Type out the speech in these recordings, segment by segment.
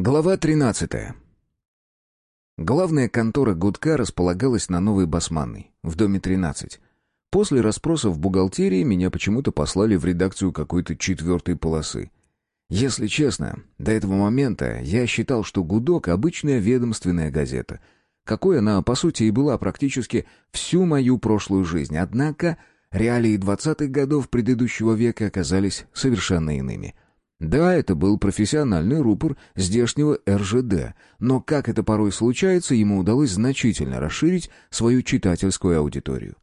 Глава 13. Главная контора Гудка располагалась на Новой Басманной, в доме 13. После расспросов в бухгалтерии меня почему-то послали в редакцию какой-то четвертой полосы. Если честно, до этого момента я считал, что «Гудок» — обычная ведомственная газета, какой она, по сути, и была практически всю мою прошлую жизнь. Однако реалии 20-х годов предыдущего века оказались совершенно иными — да, это был профессиональный рупор здешнего РЖД, но, как это порой случается, ему удалось значительно расширить свою читательскую аудиторию.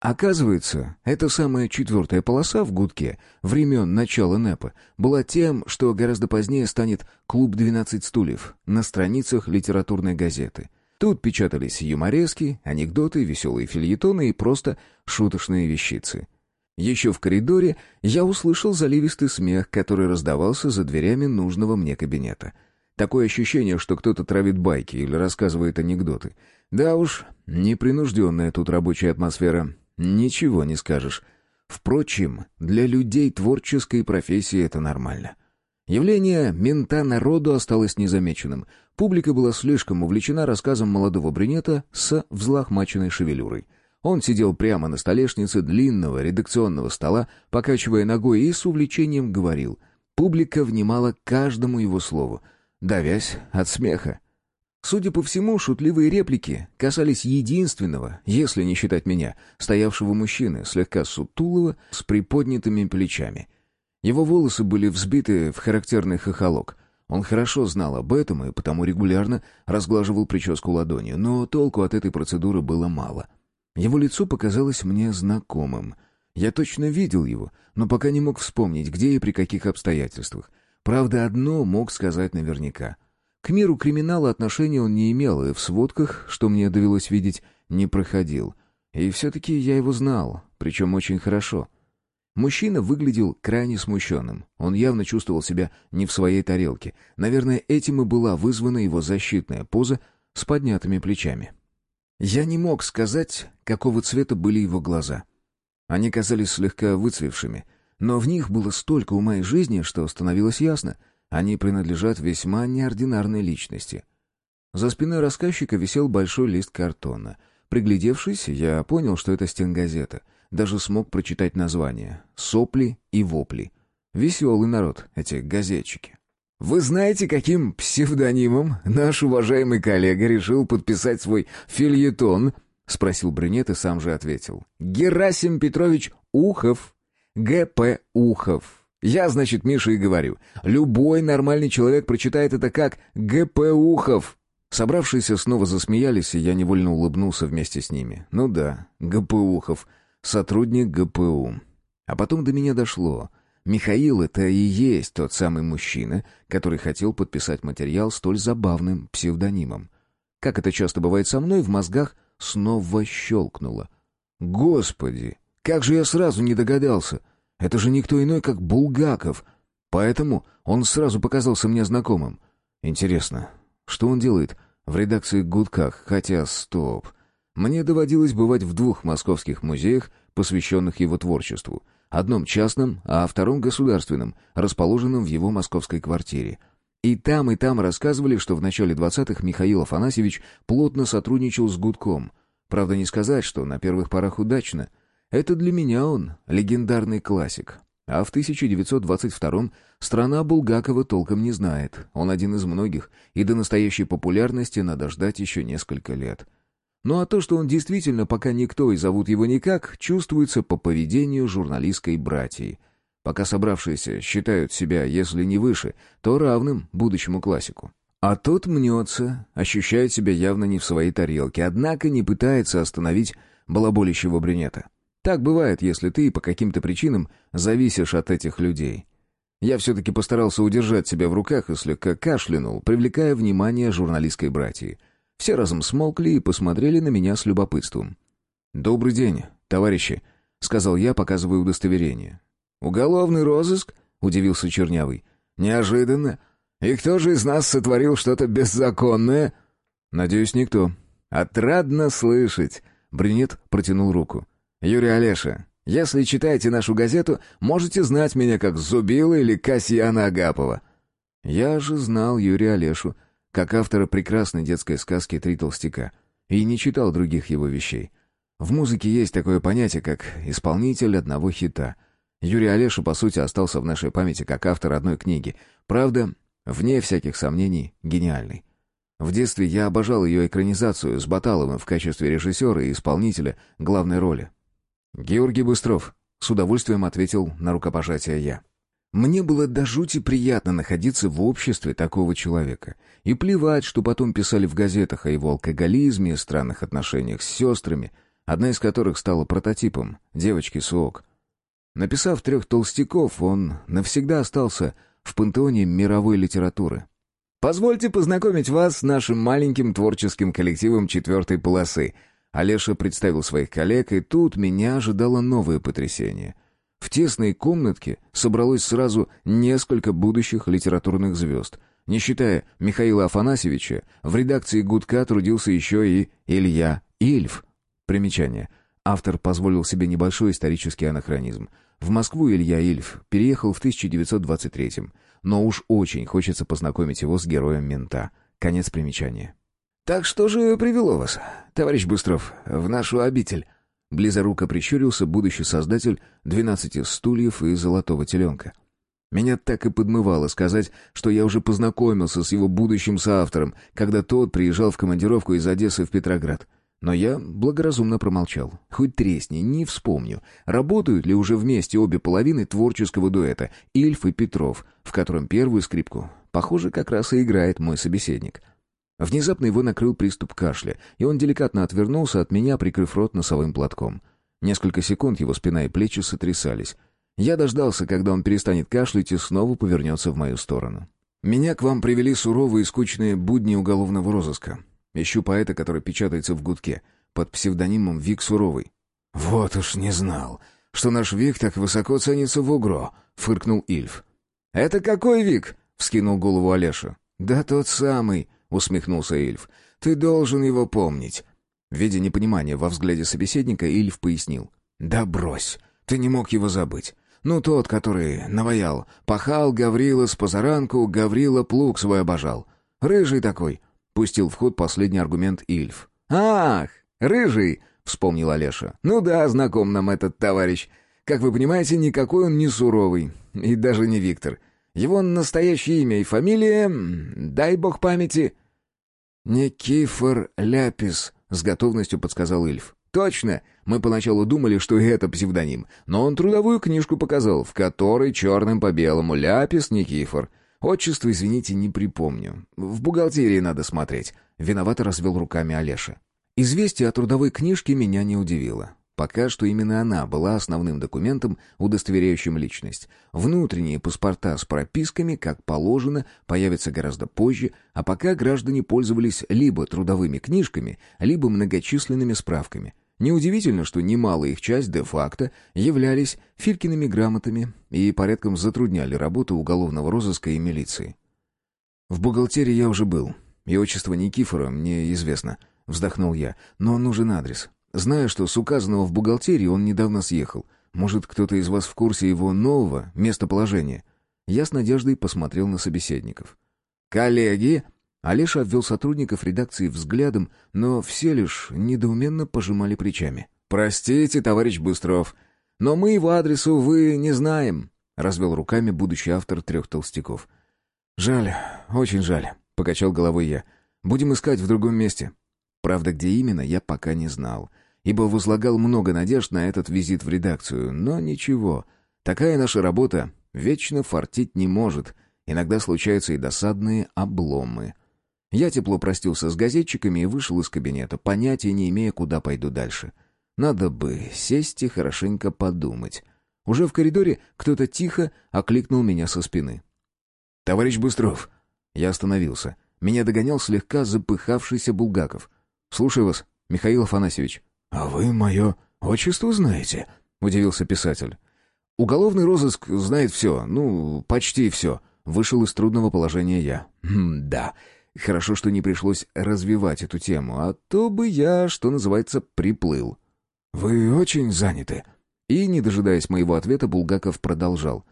Оказывается, эта самая четвертая полоса в гудке времен начала НЭПа была тем, что гораздо позднее станет «Клуб 12 стульев» на страницах литературной газеты. Тут печатались юморески, анекдоты, веселые фильетоны и просто шуточные вещицы — еще в коридоре я услышал заливистый смех, который раздавался за дверями нужного мне кабинета. Такое ощущение, что кто-то травит байки или рассказывает анекдоты. Да уж, непринужденная тут рабочая атмосфера. Ничего не скажешь. Впрочем, для людей творческой профессии это нормально. Явление мента народу осталось незамеченным. Публика была слишком увлечена рассказом молодого брюнета с взлохмаченной шевелюрой. Он сидел прямо на столешнице длинного редакционного стола, покачивая ногой и с увлечением говорил. Публика внимала каждому его слову, давясь от смеха. Судя по всему, шутливые реплики касались единственного, если не считать меня, стоявшего мужчины, слегка сутулого, с приподнятыми плечами. Его волосы были взбиты в характерный хохолок. Он хорошо знал об этом и потому регулярно разглаживал прическу ладонью, но толку от этой процедуры было мало — его лицо показалось мне знакомым. Я точно видел его, но пока не мог вспомнить, где и при каких обстоятельствах. Правда, одно мог сказать наверняка. К миру криминала отношения он не имел, и в сводках, что мне довелось видеть, не проходил. И все-таки я его знал, причем очень хорошо. Мужчина выглядел крайне смущенным. Он явно чувствовал себя не в своей тарелке. Наверное, этим и была вызвана его защитная поза с поднятыми плечами. Я не мог сказать, какого цвета были его глаза. Они казались слегка выцвевшими, но в них было столько ума и жизни, что становилось ясно, они принадлежат весьма неординарной личности. За спиной рассказчика висел большой лист картона. Приглядевшись, я понял, что это стенгазета. Даже смог прочитать название «Сопли и вопли». Веселый народ, эти газетчики. Вы знаете, каким псевдонимом наш уважаемый коллега решил подписать свой фельетон? Спросил брюнет и сам же ответил. Герасим Петрович Ухов. Г.П. Ухов. Я, значит, Миша и говорю. Любой нормальный человек прочитает это как Г.П. Ухов. Собравшиеся снова засмеялись, и я невольно улыбнулся вместе с ними. Ну да, Г.П. Ухов, сотрудник ГПУ. А потом до меня дошло. Михаил — это и есть тот самый мужчина, который хотел подписать материал столь забавным псевдонимом. Как это часто бывает со мной, в мозгах снова щелкнуло. «Господи, как же я сразу не догадался! Это же никто иной, как Булгаков!» Поэтому он сразу показался мне знакомым. Интересно, что он делает в редакции «Гудках»? Хотя, стоп. Мне доводилось бывать в двух московских музеях, посвященных его творчеству — Одном частном, а втором государственном, расположенном в его московской квартире. И там, и там рассказывали, что в начале 20-х Михаил Афанасьевич плотно сотрудничал с Гудком. Правда, не сказать, что на первых порах удачно. Это для меня он легендарный классик. А в 1922-м страна Булгакова толком не знает. Он один из многих, и до настоящей популярности надо ждать еще несколько лет. Ну а то, что он действительно пока никто и зовут его никак, чувствуется по поведению журналистской братьи. Пока собравшиеся считают себя, если не выше, то равным будущему классику. А тот мнется, ощущает себя явно не в своей тарелке, однако не пытается остановить балаболящего брюнета. Так бывает, если ты по каким-то причинам зависишь от этих людей. Я все-таки постарался удержать себя в руках и слегка кашлянул, привлекая внимание журналистской братьи. Все разом смолкли и посмотрели на меня с любопытством. «Добрый день, товарищи», — сказал я, показывая удостоверение. «Уголовный розыск?» — удивился Чернявый. «Неожиданно. И кто же из нас сотворил что-то беззаконное?» «Надеюсь, никто». «Отрадно слышать», — Бринет протянул руку. «Юрий Олеша, если читаете нашу газету, можете знать меня как Зубила или Касьяна Агапова». Я же знал Юрия Олешу, как автора прекрасной детской сказки «Три толстяка», и не читал других его вещей. В музыке есть такое понятие, как «исполнитель одного хита». Юрий Олеша, по сути, остался в нашей памяти как автор одной книги. Правда, вне всяких сомнений, гениальный. В детстве я обожал ее экранизацию с Баталовым в качестве режиссера и исполнителя главной роли. «Георгий Быстров», — с удовольствием ответил на рукопожатие я. Мне было до жути приятно находиться в обществе такого человека. И плевать, что потом писали в газетах о его алкоголизме и странных отношениях с сестрами, одна из которых стала прототипом девочки Суок. Написав трех толстяков, он навсегда остался в пантеоне мировой литературы. «Позвольте познакомить вас с нашим маленьким творческим коллективом четвертой полосы». Олеша представил своих коллег, и тут меня ожидало новое потрясение. В тесной комнатке собралось сразу несколько будущих литературных звезд. Не считая Михаила Афанасьевича, в редакции «Гудка» трудился еще и Илья Ильф. Примечание. Автор позволил себе небольшой исторический анахронизм. В Москву Илья Ильф переехал в 1923-м но уж очень хочется познакомить его с героем мента. Конец примечания. «Так что же привело вас, товарищ Быстров, в нашу обитель?» Близоруко прищурился будущий создатель «Двенадцати стульев» и «Золотого теленка». Меня так и подмывало сказать, что я уже познакомился с его будущим соавтором, когда тот приезжал в командировку из Одессы в Петроград. Но я благоразумно промолчал. Хоть тресни, не вспомню, работают ли уже вместе обе половины творческого дуэта Ильф и Петров, в котором первую скрипку, похоже, как раз и играет мой собеседник. Внезапно его накрыл приступ кашля, и он деликатно отвернулся от меня, прикрыв рот носовым платком. Несколько секунд его спина и плечи сотрясались. Я дождался, когда он перестанет кашлять и снова повернется в мою сторону. Меня к вам привели суровые и скучные будни уголовного розыска. Ищу поэта, который печатается в гудке, под псевдонимом Вик Суровый. «Вот уж не знал, что наш Вик так высоко ценится в УГРО», — фыркнул Ильф. «Это какой Вик?» — вскинул голову Олеша. «Да тот самый», — усмехнулся Ильф. «Ты должен его помнить». Видя непонимание во взгляде собеседника, Ильф пояснил. «Да брось, ты не мог его забыть. Ну, тот, который наваял. Пахал Гаврила с позаранку, Гаврила плуг свой обожал. Рыжий такой, Пустил в ход последний аргумент Ильф. «Ах, рыжий!» — вспомнил Олеша. «Ну да, знаком нам этот товарищ. Как вы понимаете, никакой он не суровый. И даже не Виктор. Его настоящее имя и фамилия... Дай бог памяти...» «Никифор Ляпис», — с готовностью подсказал Ильф. «Точно! Мы поначалу думали, что это псевдоним, но он трудовую книжку показал, в которой черным по белому Ляпис Никифор. Отчество, извините, не припомню. В бухгалтерии надо смотреть. Виновато развел руками Олеша. Известие о трудовой книжке меня не удивило. Пока что именно она была основным документом, удостоверяющим личность. Внутренние паспорта с прописками, как положено, появятся гораздо позже, а пока граждане пользовались либо трудовыми книжками, либо многочисленными справками – Неудивительно, что немалая их часть де-факто являлись Филькиными грамотами и порядком затрудняли работу уголовного розыска и милиции. «В бухгалтерии я уже был, и отчество Никифора мне известно», — вздохнул я, — «но нужен адрес. Знаю, что с указанного в бухгалтерии он недавно съехал. Может, кто-то из вас в курсе его нового местоположения?» Я с надеждой посмотрел на собеседников. «Коллеги!» Алеша обвел сотрудников редакции взглядом, но все лишь недоуменно пожимали плечами. «Простите, товарищ Быстров, но мы его адресу, увы, не знаем», — развел руками будущий автор трех толстяков. «Жаль, очень жаль», — покачал головой я. «Будем искать в другом месте». Правда, где именно, я пока не знал, ибо возлагал много надежд на этот визит в редакцию, но ничего. Такая наша работа вечно фартить не может, иногда случаются и досадные обломы. Я тепло простился с газетчиками и вышел из кабинета, понятия не имея, куда пойду дальше. Надо бы сесть и хорошенько подумать. Уже в коридоре кто-то тихо окликнул меня со спины. «Товарищ Быстров!» Я остановился. Меня догонял слегка запыхавшийся Булгаков. «Слушаю вас, Михаил Афанасьевич». «А вы мое отчество знаете?» — удивился писатель. «Уголовный розыск знает все, ну, почти все», — вышел из трудного положения я. «Хм, да, Хорошо, что не пришлось развивать эту тему, а то бы я, что называется, приплыл. «Вы очень заняты». И, не дожидаясь моего ответа, Булгаков продолжал.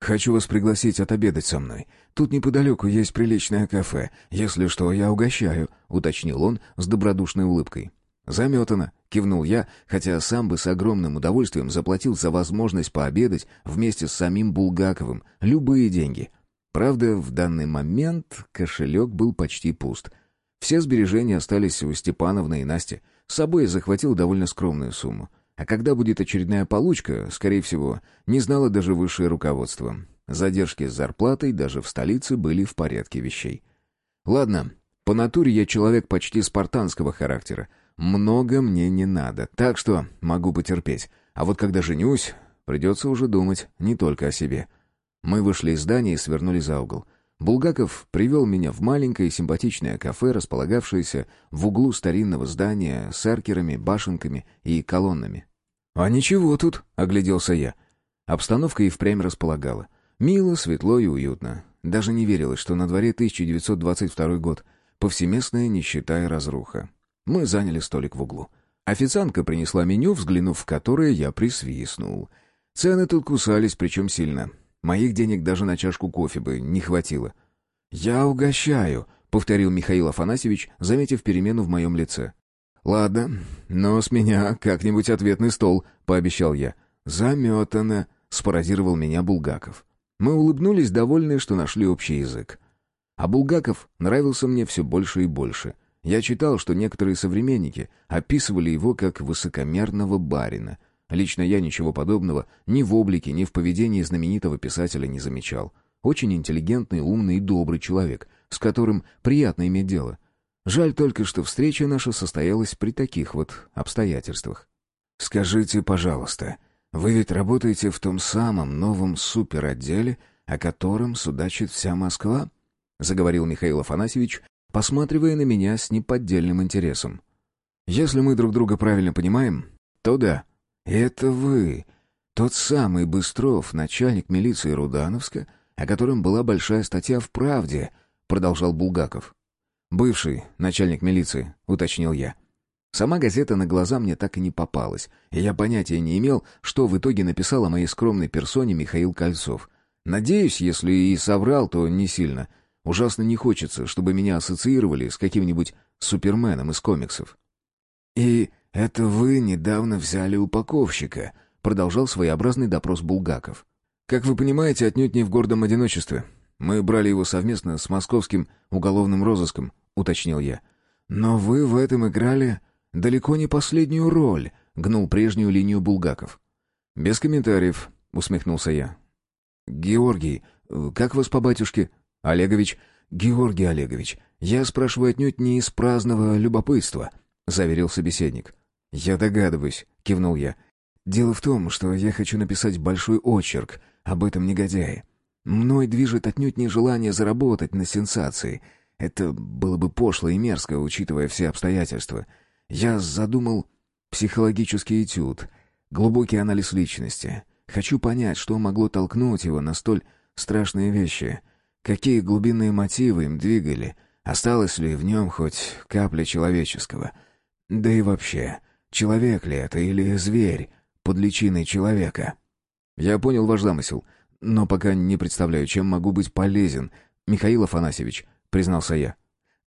«Хочу вас пригласить отобедать со мной. Тут неподалеку есть приличное кафе. Если что, я угощаю», — уточнил он с добродушной улыбкой. «Заметано», — кивнул я, хотя сам бы с огромным удовольствием заплатил за возможность пообедать вместе с самим Булгаковым любые деньги. Правда, в данный момент кошелек был почти пуст. Все сбережения остались у Степановны и Насти. С собой я захватил довольно скромную сумму. А когда будет очередная получка, скорее всего, не знало даже высшее руководство. Задержки с зарплатой даже в столице были в порядке вещей. Ладно, по натуре я человек почти спартанского характера. Много мне не надо, так что могу потерпеть. А вот когда женюсь, придется уже думать не только о себе. Мы вышли из здания и свернули за угол. Булгаков привел меня в маленькое симпатичное кафе, располагавшееся в углу старинного здания с аркерами, башенками и колоннами. «А ничего тут», — огляделся я. Обстановка и впрямь располагала. Мило, светло и уютно. Даже не верилось, что на дворе 1922 год. Повсеместная нищета и разруха. Мы заняли столик в углу. Официантка принесла меню, взглянув в которое, я присвистнул. Цены тут кусались, причем сильно. Моих денег даже на чашку кофе бы не хватило. «Я угощаю», — повторил Михаил Афанасьевич, заметив перемену в моем лице. «Ладно, но с меня как-нибудь ответный стол», — пообещал я. «Заметано», — спародировал меня Булгаков. Мы улыбнулись, довольные, что нашли общий язык. А Булгаков нравился мне все больше и больше. Я читал, что некоторые современники описывали его как высокомерного барина — Лично я ничего подобного ни в облике, ни в поведении знаменитого писателя не замечал. Очень интеллигентный, умный и добрый человек, с которым приятно иметь дело. Жаль только, что встреча наша состоялась при таких вот обстоятельствах. «Скажите, пожалуйста, вы ведь работаете в том самом новом суперотделе, о котором судачит вся Москва?» — заговорил Михаил Афанасьевич, посматривая на меня с неподдельным интересом. «Если мы друг друга правильно понимаем, то да», «Это вы, тот самый Быстров, начальник милиции Рудановска, о котором была большая статья в «Правде», — продолжал Булгаков. «Бывший начальник милиции», — уточнил я. Сама газета на глаза мне так и не попалась, и я понятия не имел, что в итоге написал о моей скромной персоне Михаил Кольцов. Надеюсь, если и соврал, то не сильно. Ужасно не хочется, чтобы меня ассоциировали с каким-нибудь суперменом из комиксов. «И «Это вы недавно взяли упаковщика», — продолжал своеобразный допрос Булгаков. «Как вы понимаете, отнюдь не в гордом одиночестве. Мы брали его совместно с московским уголовным розыском», — уточнил я. «Но вы в этом играли далеко не последнюю роль», — гнул прежнюю линию Булгаков. «Без комментариев», — усмехнулся я. «Георгий, как вас по батюшке?» «Олегович». «Георгий Олегович, я спрашиваю отнюдь не из праздного любопытства», — заверил собеседник. «Я догадываюсь», — кивнул я. «Дело в том, что я хочу написать большой очерк об этом негодяе. Мной движет отнюдь не желание заработать на сенсации. Это было бы пошло и мерзко, учитывая все обстоятельства. Я задумал психологический этюд, глубокий анализ личности. Хочу понять, что могло толкнуть его на столь страшные вещи, какие глубинные мотивы им двигали, осталось ли в нем хоть капля человеческого. Да и вообще, Человек ли это или зверь под личиной человека? Я понял ваш замысел, но пока не представляю, чем могу быть полезен. Михаил Афанасьевич, признался я.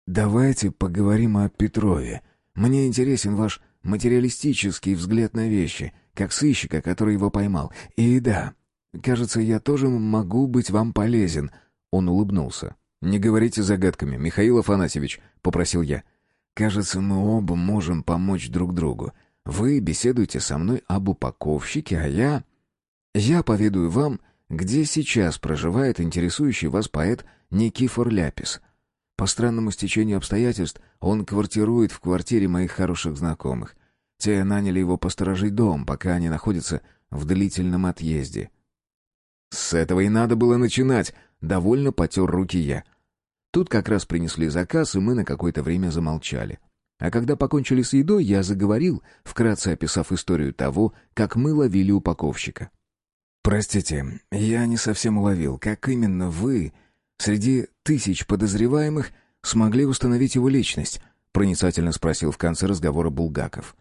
Давайте поговорим о Петрове. Мне интересен ваш материалистический взгляд на вещи, как сыщика, который его поймал. И да, кажется, я тоже могу быть вам полезен. Он улыбнулся. «Не говорите загадками, Михаил Афанасьевич», — попросил я. Кажется, мы оба можем помочь друг другу. Вы беседуете со мной об упаковщике, а я... Я поведаю вам, где сейчас проживает интересующий вас поэт Никифор Ляпис. По странному стечению обстоятельств он квартирует в квартире моих хороших знакомых. Те наняли его посторожить дом, пока они находятся в длительном отъезде. С этого и надо было начинать. Довольно потер руки я. Тут как раз принесли заказ, и мы на какое-то время замолчали. А когда покончили с едой, я заговорил, вкратце описав историю того, как мы ловили упаковщика. «Простите, я не совсем уловил, как именно вы, среди тысяч подозреваемых, смогли установить его личность?» — проницательно спросил в конце разговора Булгаков.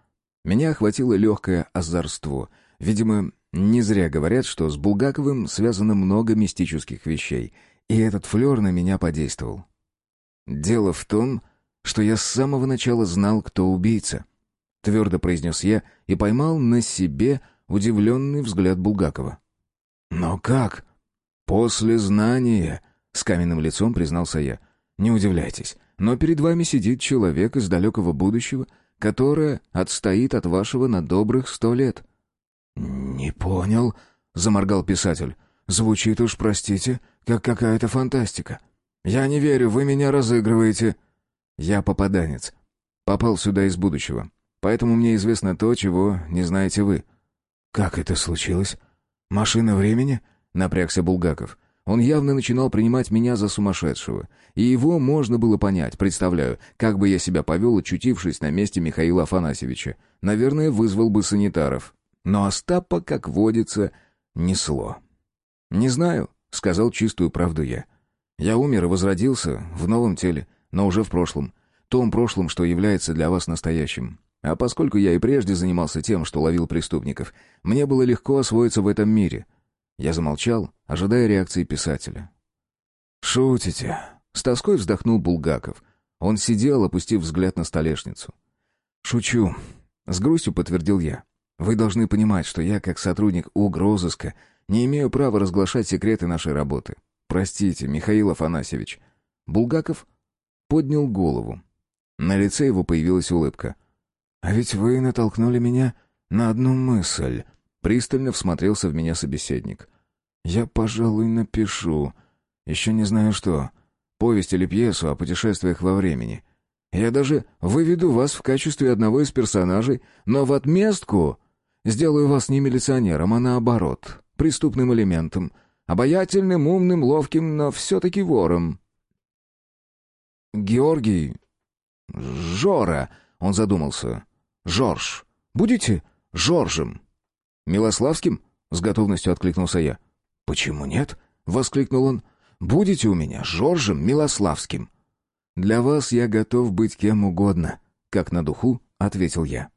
Меня охватило легкое озорство. Видимо, Не зря говорят, что с Булгаковым связано много мистических вещей, и этот флер на меня подействовал. Дело в том, что я с самого начала знал, кто убийца. Твердо произнес я и поймал на себе удивленный взгляд Булгакова. «Но как?» «После знания», — с каменным лицом признался я. «Не удивляйтесь, но перед вами сидит человек из далекого будущего, которое отстоит от вашего на добрых сто лет». «Не понял», — заморгал писатель. «Звучит уж, простите, как какая-то фантастика. Я не верю, вы меня разыгрываете». «Я попаданец. Попал сюда из будущего. Поэтому мне известно то, чего не знаете вы». «Как это случилось? Машина времени?» — напрягся Булгаков. Он явно начинал принимать меня за сумасшедшего. И его можно было понять, представляю, как бы я себя повел, очутившись на месте Михаила Афанасьевича. Наверное, вызвал бы санитаров. Но Остапа, как водится, несло. «Не знаю», — сказал чистую правду я. «Я умер и возродился в новом теле, но уже в прошлом. Том прошлом, что является для вас настоящим. А поскольку я и прежде занимался тем, что ловил преступников, мне было легко освоиться в этом мире». Я замолчал, ожидая реакции писателя. «Шутите?» — с тоской вздохнул Булгаков. Он сидел, опустив взгляд на столешницу. «Шучу», — с грустью подтвердил я. «Вы должны понимать, что я, как сотрудник угрозыска, не имею права разглашать секреты нашей работы. Простите, Михаил Афанасьевич». Булгаков поднял голову. На лице его появилась улыбка. «А ведь вы натолкнули меня на одну мысль», — пристально всмотрелся в меня собеседник. «Я, пожалуй, напишу. Еще не знаю что. Повесть или пьесу о путешествиях во времени. Я даже выведу вас в качестве одного из персонажей, но в отместку сделаю вас не милиционером, а наоборот, преступным элементом, обаятельным, умным, ловким, но все-таки вором». «Георгий... Жора...» — он задумался. Жорж. Будете Жоржем?» «Милославским?» — с готовностью откликнулся я. «Почему нет?» — воскликнул он. «Будете у меня Жоржем Милославским?» «Для вас я готов быть кем угодно», — как на духу ответил я.